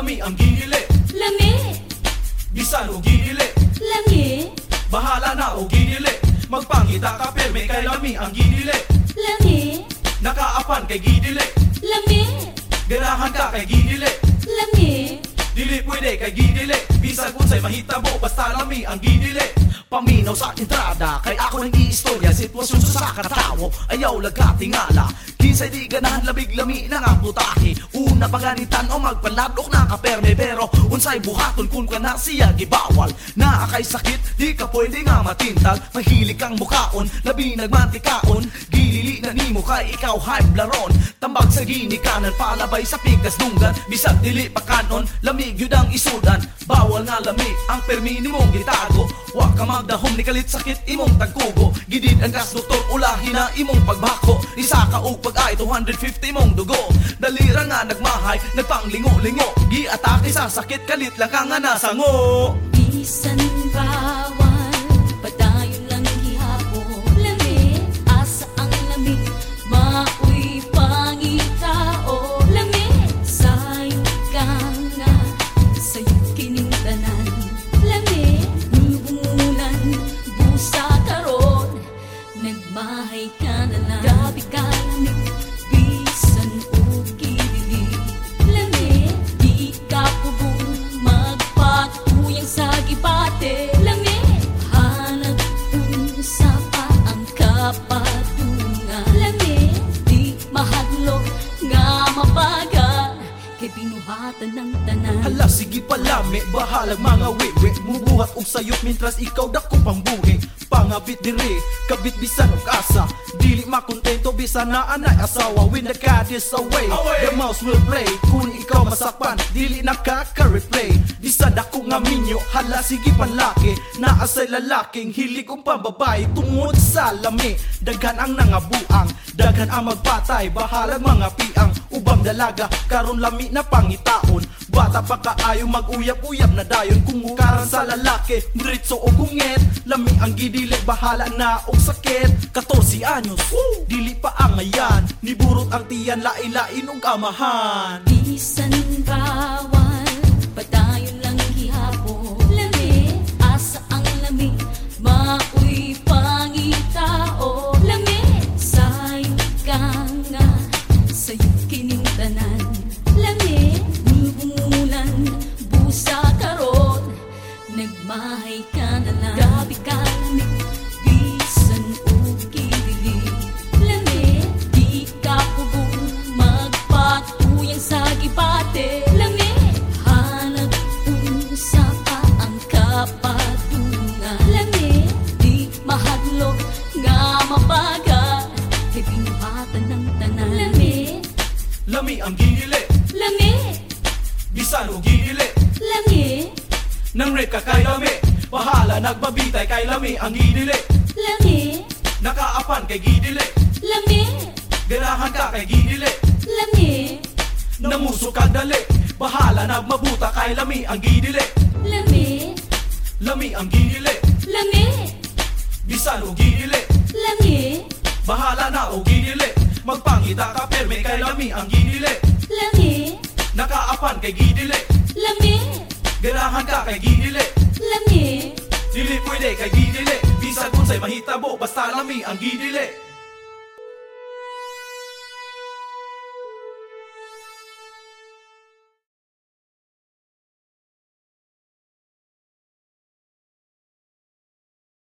Lami ang ginili Lami, Bisan o ginili lami, Bahala na o ginili Magpangita ka perme kay lami ang ginili lami, Nakaapan kay ginili lami, Ganahan ka kay ginili lami, Dili pwede kay ginili Bisan kung sa'y mahitabo Basta lami ang ginili Paminaw sa entrada Kay ako nang iistorya Sitwasyon sa sakatawo Ayaw laga Kinsay di ganahan labig lami na nga putahe Una paganitan o magpaladok na kaperme Pero unsay buhaton kung ka na siya gibawal. Naa kay sakit di ka pwede nga matintag Mahilig kang mukaon Labi nagmantikaon. Gilili na nimo kay ikaw hype blaron Tambag sa ginikanan Palabay sa pigas dunggan Bisag dili pa kanon Lamig yun ang isudan. Bawal nga lamig Ang permi nimong gitago. Wa ka magdahom ni kalit sakit imong tagkugo. Gidid ang gas doktor Ulahi na imong pagbako. Isa ka pag-ay 250 mong dugo. Dalira nga nagmahay Nagpanglingo-lingo. Gi-atake sa sakit Kalit lang ka nga nasango. Bisan bawal, kay binuhatan ng tanan. Hala sige palami Bahalag mga wiwi. Mubuhat og sayop Mintras ikaw dako pang buhi. Pangabit diri Kabit bisan og asa. Dili makontento Bisan na anay asawa When the cat is away, The mouse will play Kung ikaw masakpan. Dili nakaka-replay Bisan dako nga minyo. Hala sige panlaki Naa sa lalaking Hilig kong pambabae Tungod sa lami. Daghan ang nangabuang Daghan ang magpatay Bahalag mga piang. Ubang dalaga Karon lami na pangitaon. Bata pa kaayo mag-uyap-uyap na dayon. Kung ukaran sa lalaki Diretso o gungit Lami ang gidili Bahala na og sakit. 14 anyos Dili pa ang ayan. Niburot ang tiyan Lain-lain og amahan Bisan bawal, nagmahay ka na lang. Grabe ka lamig, bisan o di ka pubong magpatuyang sa gibate. Lami, hanag pa ang kapatungan. Lami, di mahadlok nga mabaga binuhatan ng tanan. Lami, Lami ang gigili lami, Bisan o gigili lami, Nang red ka kay lami Bahala nagbabitay kay lami ang gidili. Lami, Nakaapan kay gidili. Lami, Ganahan ka kay gidili. Lami, Namuso kag dali Bahala nagmabuta kay lami ang gidili. Lami, Lami ang gidili. Lami, Bisan o gidili. Lami, Bahala na o gidili. Magpangita ka perme kay lami ang gidili. Lami, Nakaapan kay gidili. Lami, Ganahan ka kay gidili lami. Dili pwede kay gidili Bisan kung sa'y mahitabo Basta lami ang gidili